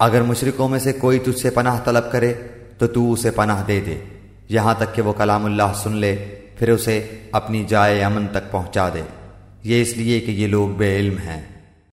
اگر مشرکوں میں سے کوئی تجھ سے پناہ طلب کرے، تو تو اسے پناہ دے دے۔ یہاں تک کہ وہ کلام اللہ سن لے، پھر اسے اپنی جائے امن تک پہنچا دے۔ یہ اس لیے کہ یہ لوگ بے علم ہیں۔